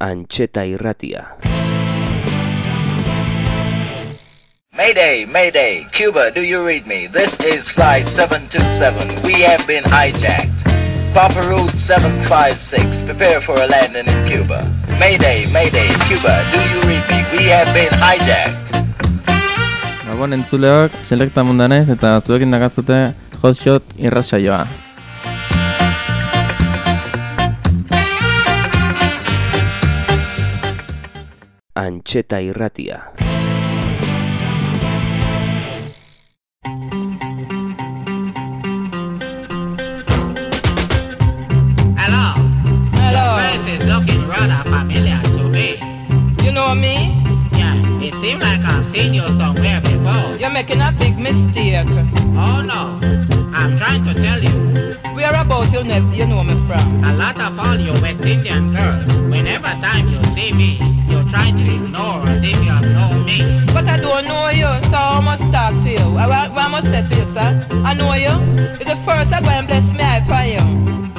Antxeta irratia. Mayday, Mayday, Cuba, do you read me? This is Flight 727. We have been hijacked. Papa Route 756, prepare for a landing in Cuba. Mayday, Mayday, Cuba, do you read me? We have been hijacked. Gabon entzuleok, selekta mundanez eta zuekin dakazute hotshot irrasaioa. Antxeta irratia. Hello. Hello. This is looking rather familiar to me. You know me? Yeah, it seems like I've seen you somewhere before. You're making a big mistake. Oh no, I'm trying to tell you. Whereabouts you, nev- you know me from? A lot of all you West Indian girls, whenever time you see me, you try to ignore as if you know me. But I don't know you, so I must talk to you. I, I must say to you, sir. I know you. It's the first I go and bless me I for you.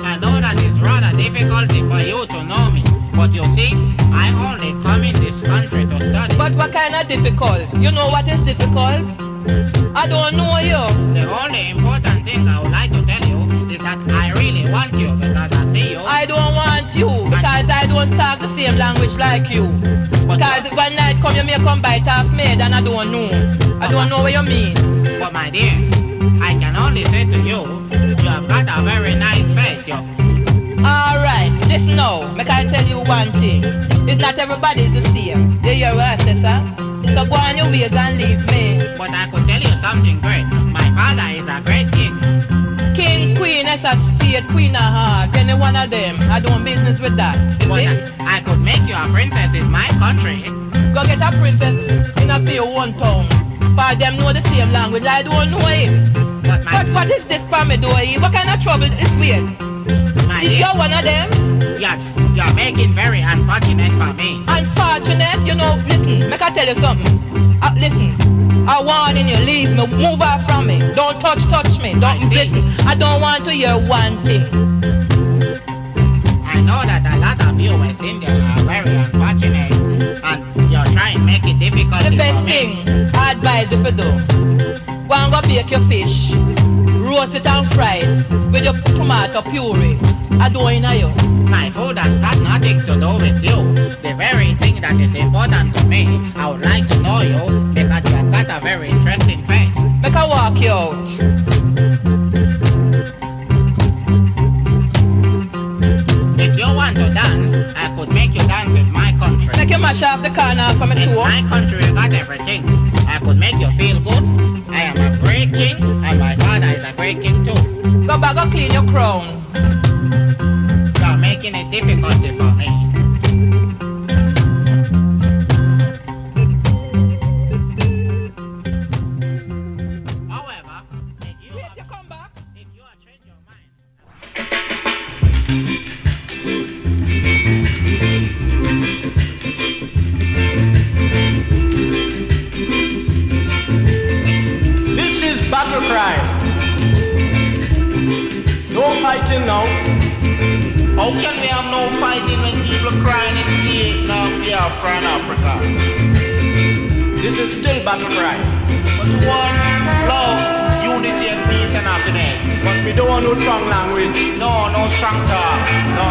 I know that it's rather difficult for you to know me, but you see, I only come in this country to study. But what kind of difficult? You know what is difficult? I don't know you. The only important thing I would like to tell you is that I really want you because I see you. I don't want you because I don't talk the same language like you. Because one night come you may come bite off me and I don't know. I don't know what you mean. But my dear, I can only say to you, you have got a very nice face. You, Alright, listen now. Make I tell you one thing. It's not everybody is the same. You hear what I say, sir? So go on your ways and leave me. but I could tell you something great. My father is a great king. King, queen, as a spade, queen of heart. Any one of them. I don't business with that. You see? I, I could make you a princess in my country. Go get a princess in a few one town. For them know the same language. I don't know it. But But what is this for me, eh? What kind of trouble is weird? my Is you one of them? you're, you're making very unfortunate for me. Unfortunate, you know, listen, make I tell you something. Uh, listen, I warning you, leave me, move off from me. Don't touch, touch me. Don't I see. listen. I don't want to hear one thing. I know that a lot of you West Indians are very unfortunate. And you're trying to make it difficult The best thing I advise you to do, go and go bake your fish, roast it and fry it with your tomato puree. I don't know you. My food has got nothing to do with you. The very thing that is important to me, I would like to know you because you have got a very interesting face. Make I walk you out. If you want to dance, I could make you dance in my country. Make you mash off the corner from a In toe. my country, you got everything. I could make you feel good. I am a great king, and my father is a great king too. Go back and clean your crown. You're making it difficult for me. Cry. No fighting now. How can we have no fighting when people crying in Vietnam, Biafra, and Africa? This is still battle cry. But we want love, unity, and peace and happiness. But we don't want no strong language. No, no strong talk. No.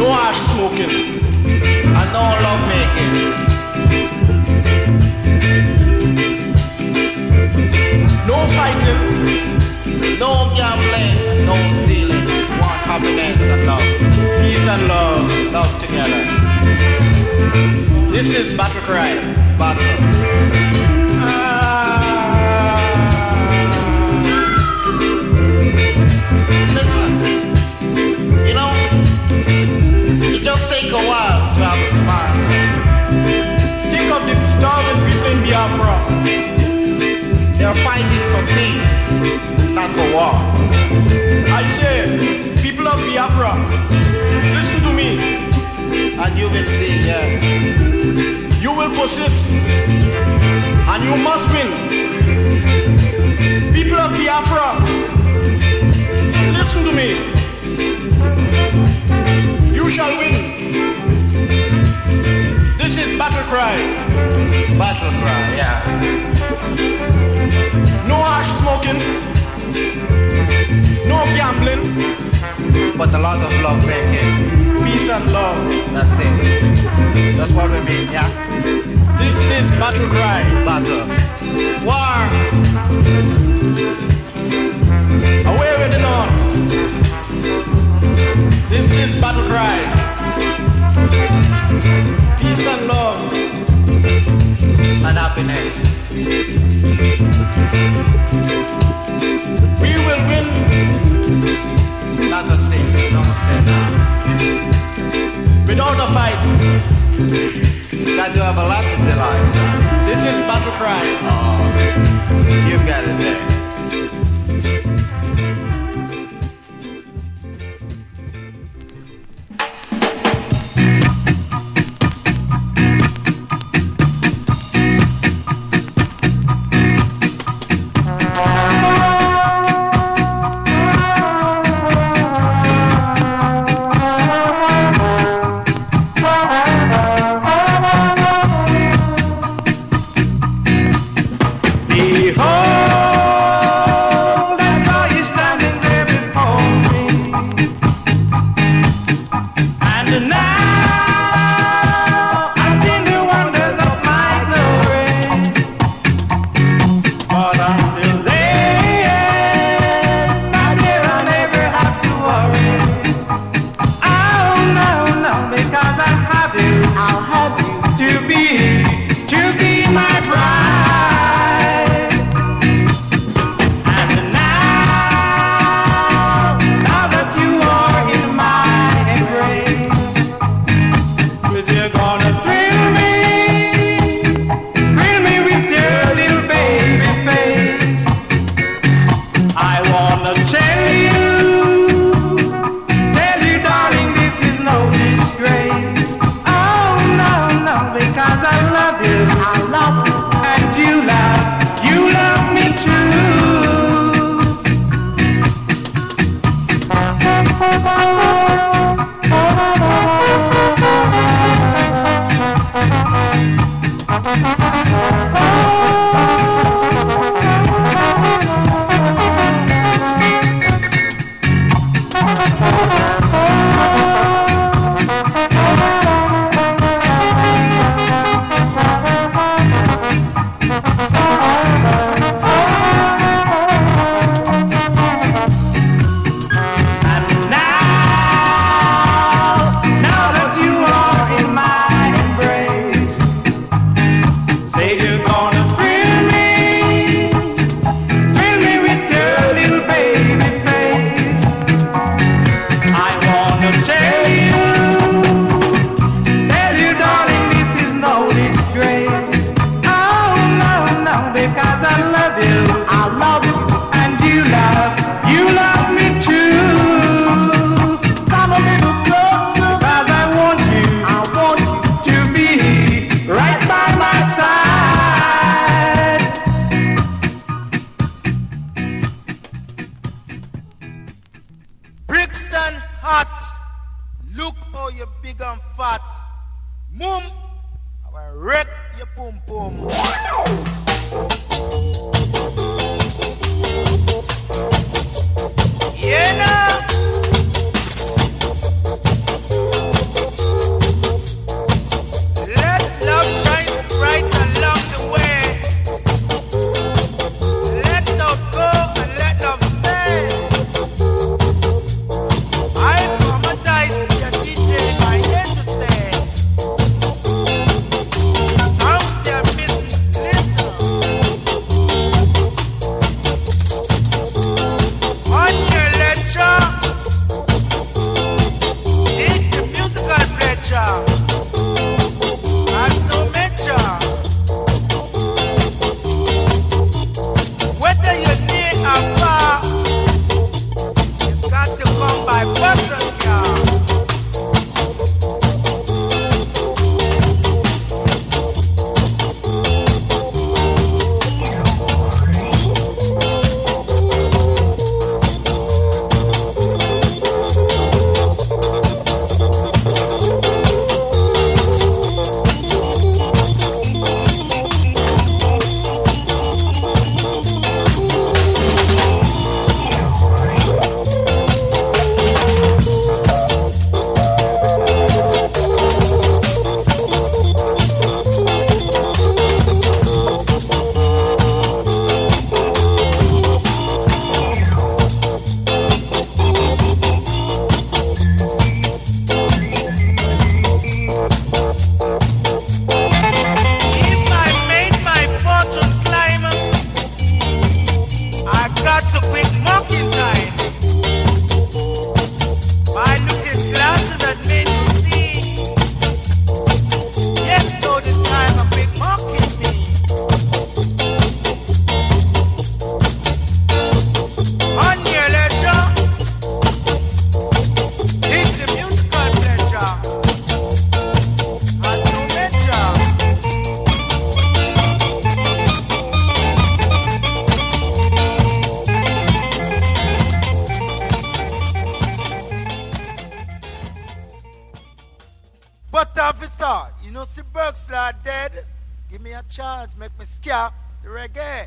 No ash smoking. And no love making. No fighting. No gambling, no stealing. Want happiness and love. Peace and love. Love together. This is battle cry. Battle. Ah. Listen, you know, it just take a while fighting for peace, not for war. I say, people of Biafra, listen to me. And you will see, yeah. You will persist. And you must win. People of Biafra, listen to me. You shall win this is battle cry. Battle cry, yeah. No ash smoking, no gambling, but a lot of love making. Peace and love, that's it. That's what we mean, yeah. This is battle cry. Battle. War. Away with the north. This is battle cry peace and love and happiness. We will win. Not a. Without a fight, have a lot of delights. This is battle cry. Oh, you've got it there. Bye-bye. But officer, you know, see Berksla dead. Give me a chance, make me scare the reggae.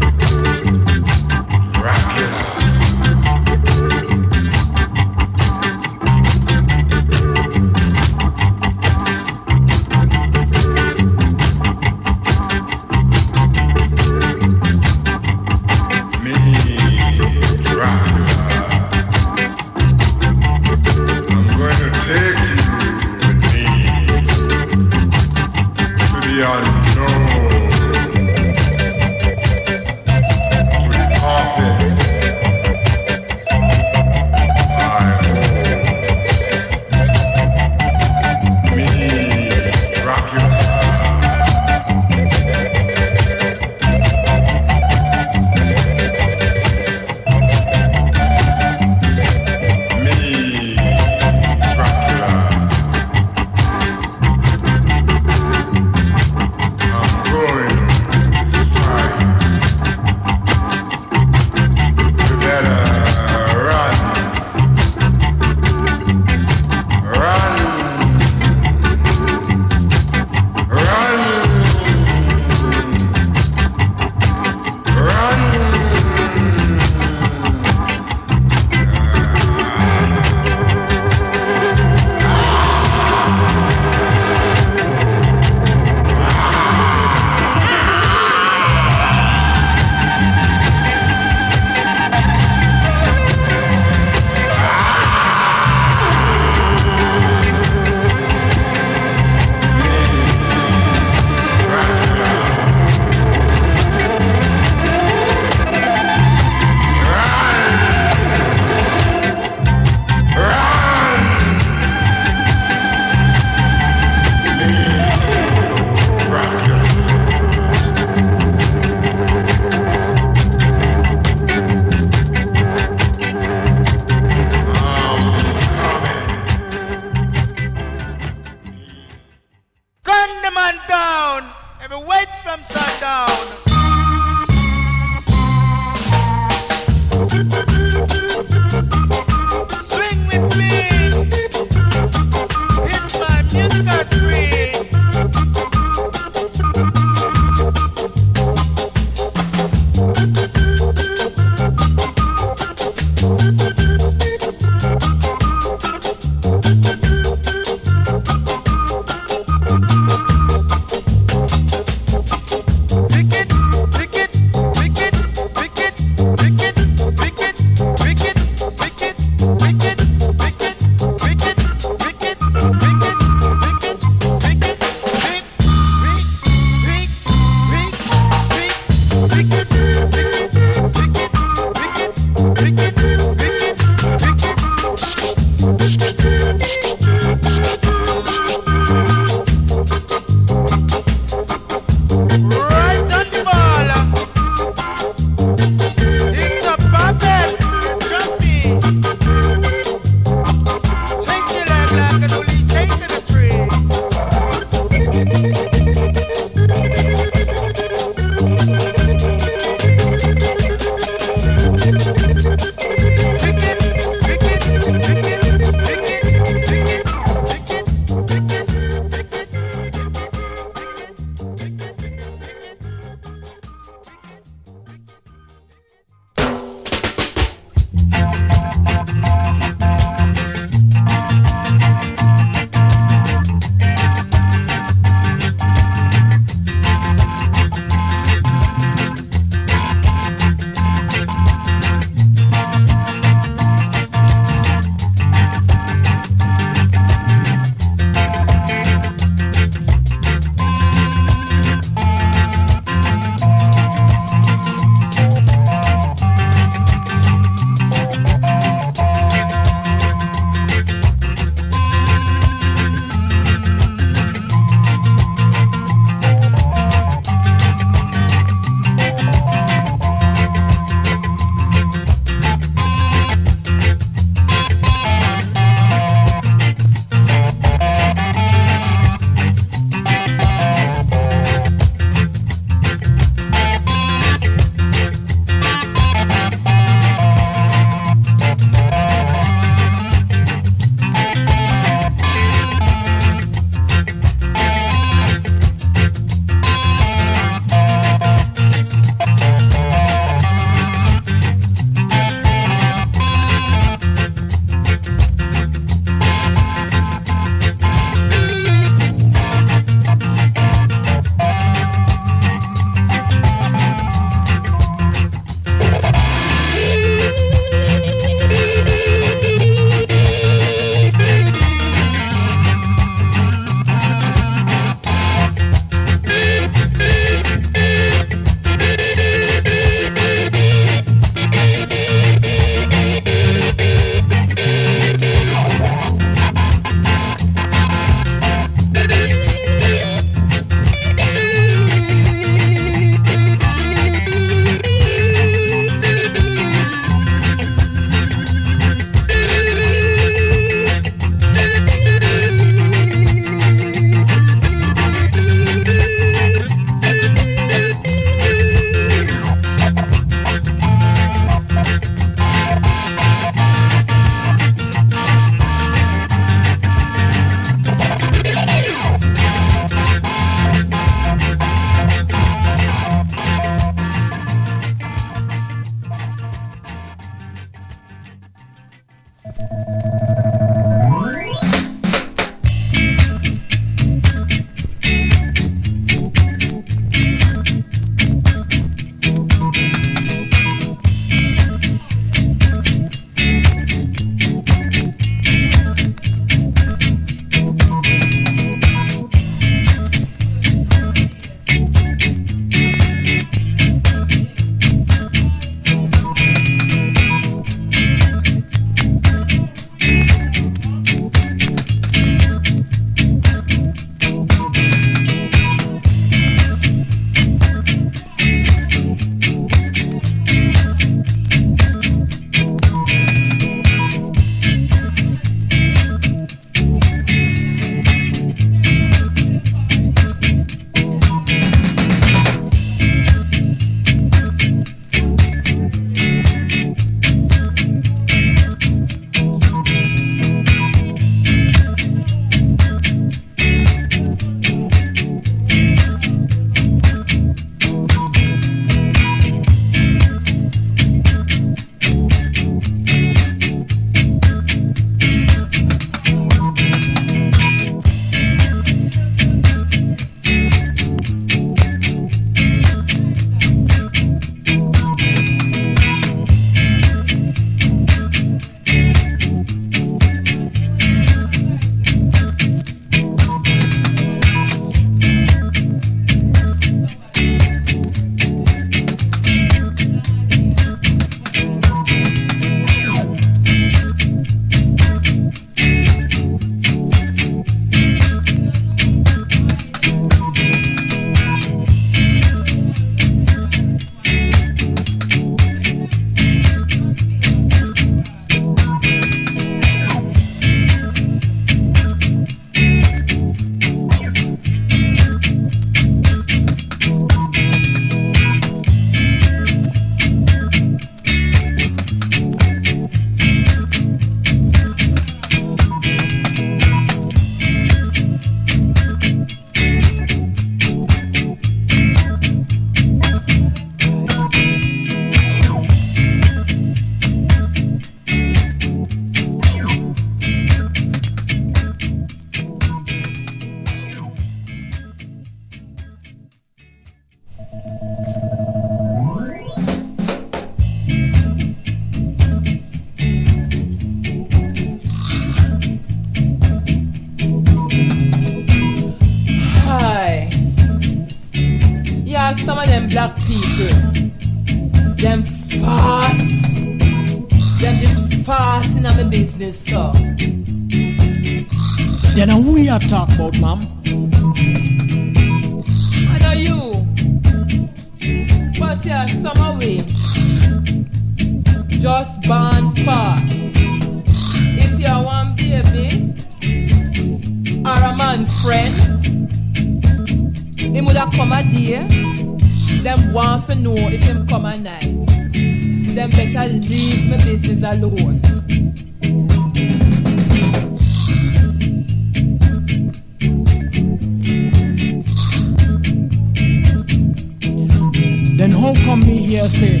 Here say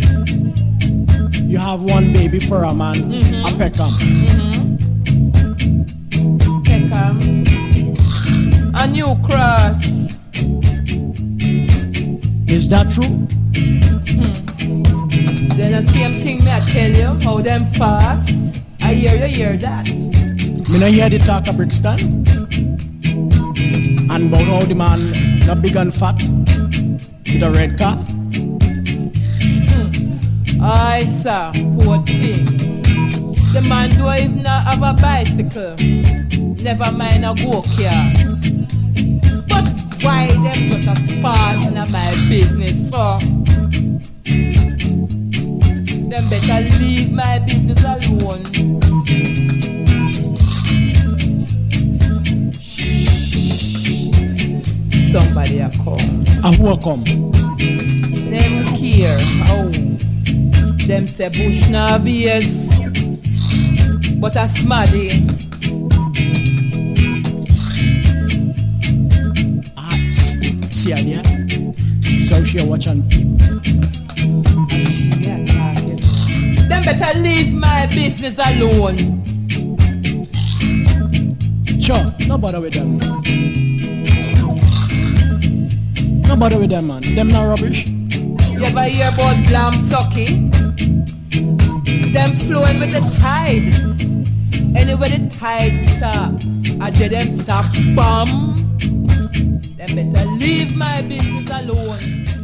you have one baby for a man, mm-hmm. a Peckham? Mm-hmm. Peckham. A new cross. Is that true? Hmm. Then the same thing me I tell you, how them fast. I hear you hear that. Me no hear the talk of Brixton. And about how the man not big and fat with a red car. I sir, poor thing. The man don't even have a bicycle. Never mind a go-kart. But why them just a fast in my business for? Them better leave my business alone. Somebody a come. A who a come? Them care how them say Bush na VS, but a smaddy. Ah, see idea? So she watch and peep. Them better leave my business alone. Sure, no bother with them. No bother with them, man. Them not rubbish. You ever hear about Blam Sucky? Them flowing with the tide. Anywhere the tide stop, I did them stop. Bum. Them better leave my business alone.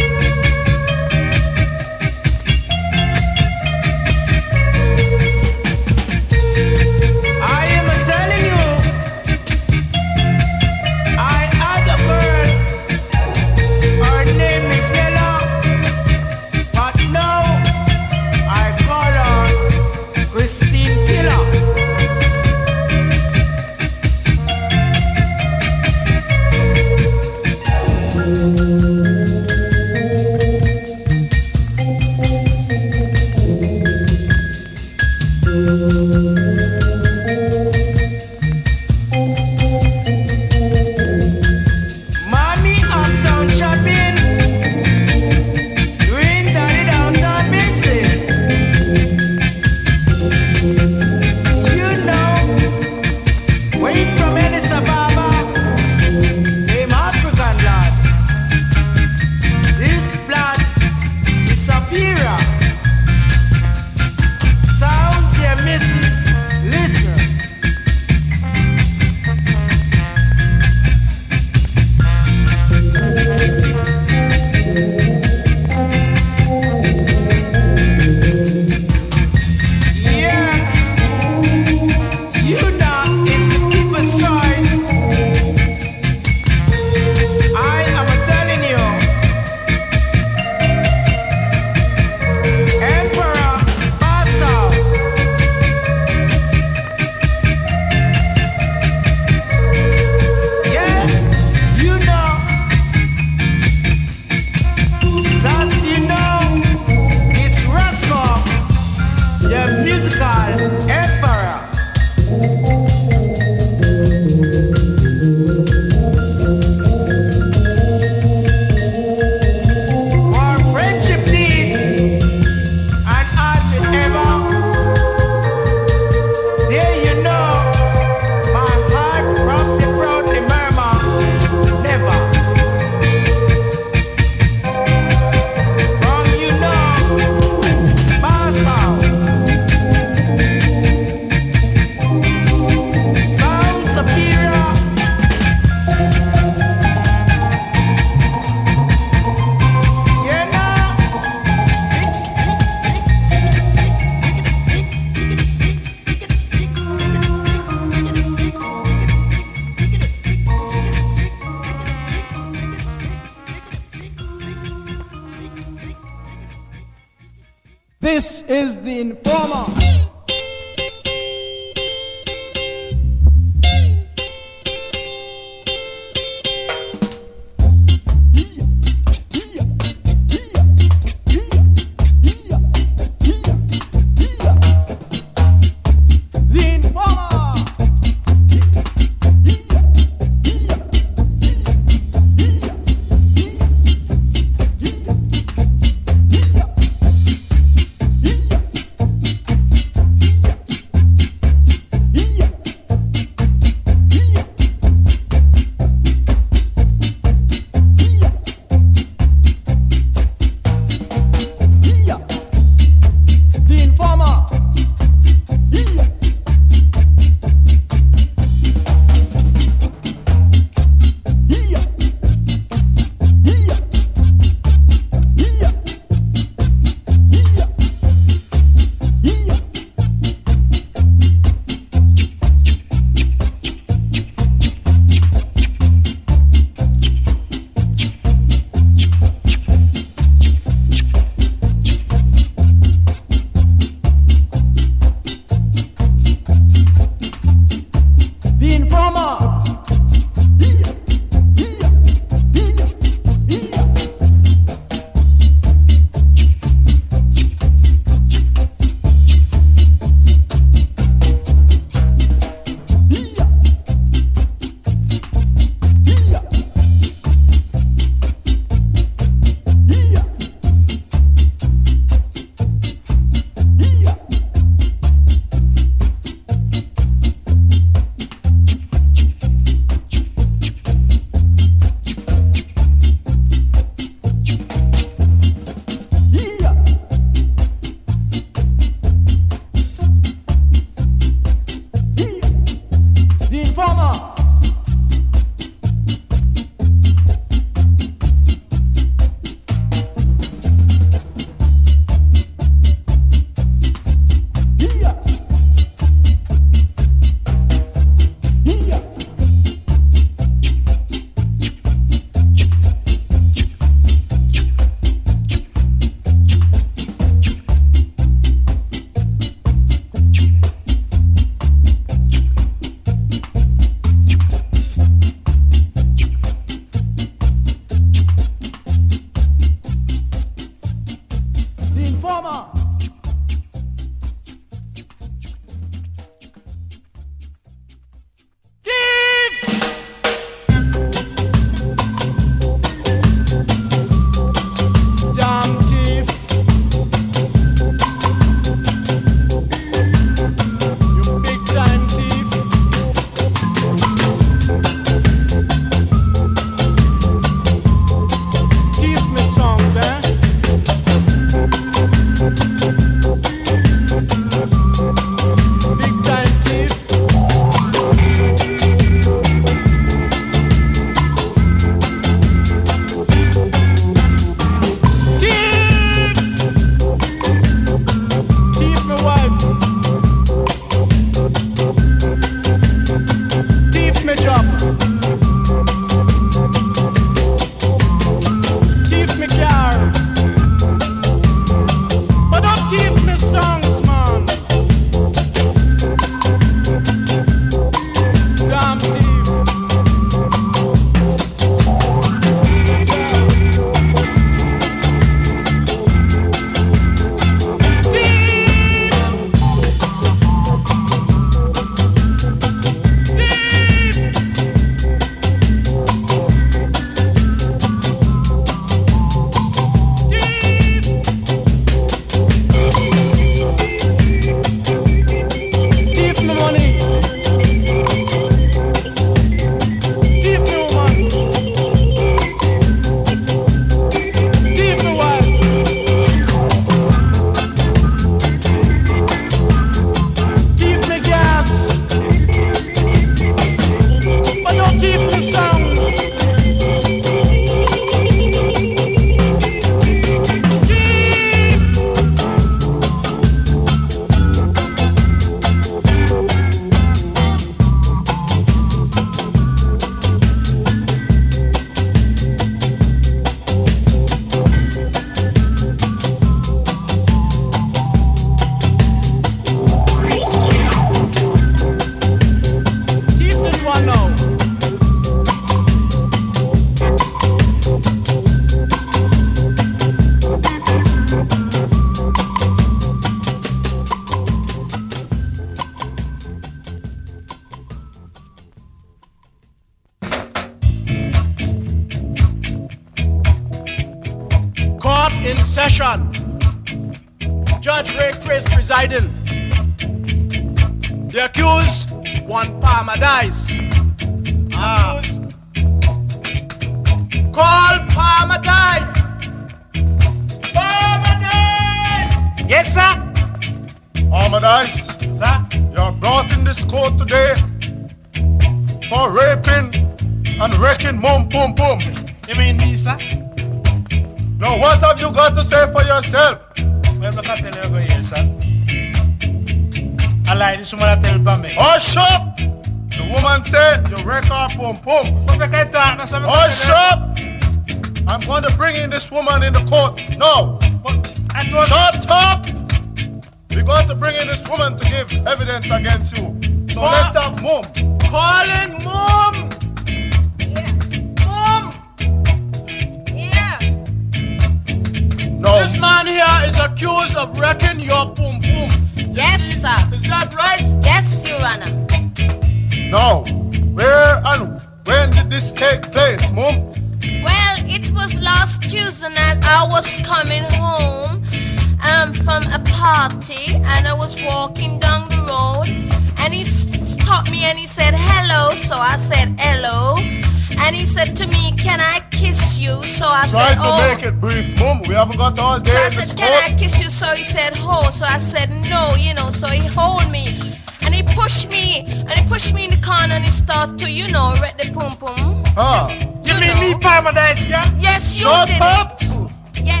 Mum. We haven't got all day So I said, Can I kiss you? So he said, Ho. So I said, No, you know. So he hold me and he pushed me and he pushed me in the corner and he started to, you know, wreck the pum pum. Huh. You mean me, Paradise, yeah? Yes, you Shut did up! it. Yeah.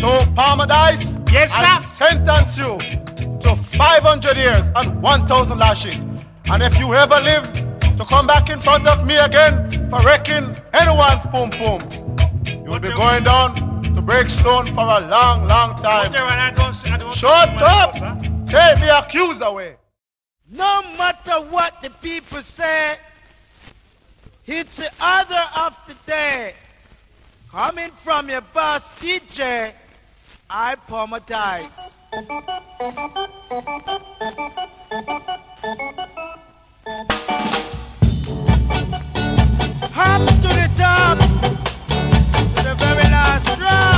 So, Palmadice, Yes, I sir. sentence you to 500 years and 1,000 lashes. And if you ever live to come back in front of me again for wrecking anyone's pum pum, you'll be going down to Breakstone for a long, long time. But, Your Honor, I don't, I don't Shut up! Take the accused away. No matter what the people say, it's the other of the day. Coming from your boss DJ, I pomatize. Hop to the top, to the strong.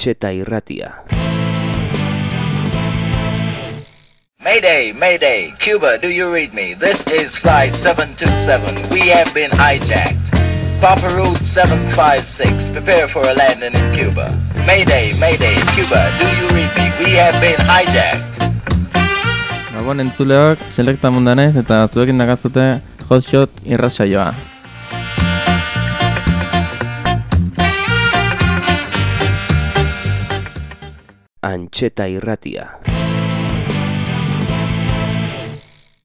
Antxeta irratia. Mayday, Mayday, Cuba, do you read me? This is Flight 727. We have been hijacked. Papa Route 756, prepare for a landing in Cuba. Mayday, Mayday, Cuba, do you read me? We have been hijacked. Gabon entzuleok, selekta mundanez eta zuekin dakazute hotshot etxe irratia.